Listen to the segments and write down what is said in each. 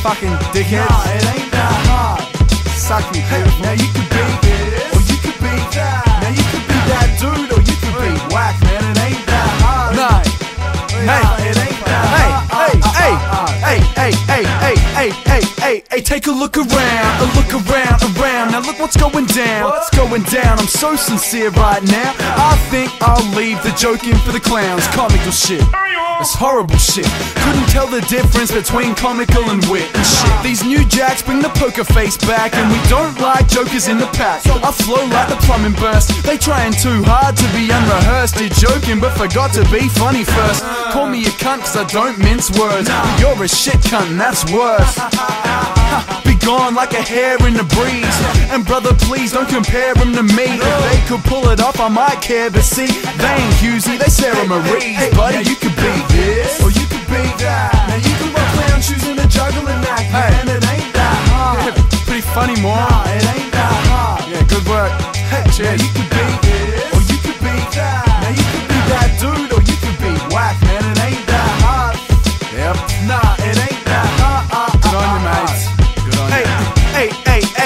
dickhead. Nah, it ain't that hard. Suck me, Hey, now you could be this, or you could be that. Now you could be that dude, or you could be whack, man. It ain't that hard. Nah. Nah, it ain't that Hey, hard. hey, hey, hey, hey, hey, hey, hey, hey, hey, take a look around, a look around, around. What's going down, what's going down. I'm so sincere right now. I think I'll leave the joking for the clowns. Comical shit. It's horrible shit. Couldn't tell the difference between comical and wit shit. These new jacks bring the poker face back, and we don't like jokers in the pack. I flow like the plumbing burst. They trying too hard to be unrehearsed. You're joking, but forgot to be funny first. Call me a cunt, cause I don't mince words. But you're a shit cunt, that's worse. Gone like a hair in the breeze. And brother, please don't compare him to me. If they could pull it off, I might care. But see, they ain't Husey, they Sarah Marie. Buddy, you could be this. Or you could be that. Now you can wear clown shoes and a juggling act, Hey. man. It ain't that hard. Pretty funny, more. Nah, it ain't that hard. Yeah, good work. Hey, now Cheers. you could be this, or you could be that. Now you could be that dude, or you could be whack,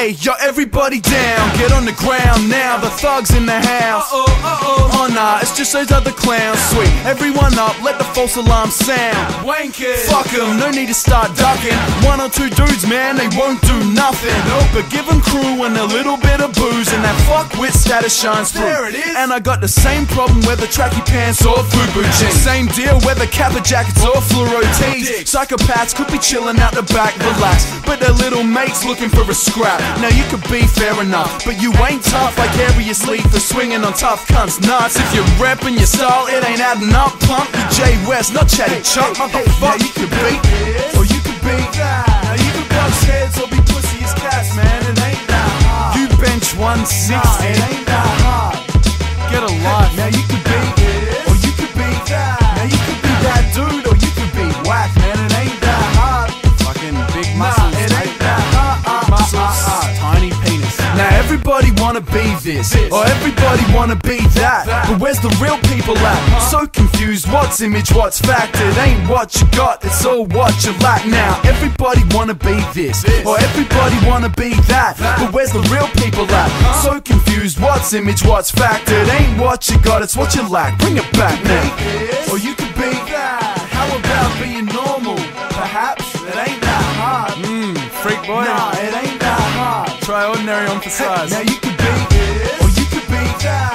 hey, yo, everybody down. Get on the ground now. The thugs in the house. Uh-oh, uh-oh. Oh, nah, it's just those other clowns. Sweet. Everyone up, let the false alarm sound. Wanking. Fuck 'em, no need to start ducking. One or two dudes, man, they won't do nothing. Nope, but give 'em crew and a little bit of booze, and that fuck wit status shines through. There it is. And I got the same problem whether tracky pants or FUBU jeans. Same deal whether kappa jackets or fluoro tees. Psychopaths could be chilling out the back, relax, but their little mates looking for a scrap. Now you could be fair enough, but you ain't tough vicariously for swinging on tough cunts nuts. If you're repping your style, it ain't adding up. Pump you Jay West, not Chatty Chuck, motherfucker. you could be or you could be that. Now you could bust heads or be pussy as cats, man. It ain't that hard. You bench Nah, 160. it ain't that hard. Get a life. Now you wanna be this, or everybody wanna be that. But where's the real people at? So confused, what's image, what's fact? It ain't what you got, it's all what you lack. Now everybody wanna be this, or everybody wanna be that. But where's the real people at? So confused, what's image, what's fact? It ain't what you got, it's what you lack. Bring it back now. or you could be that. How about being normal? Perhaps it ain't that hard. Mmm, freak boy. Nah, hard. Try ordinary on for size. Now you could be this, or you could be that.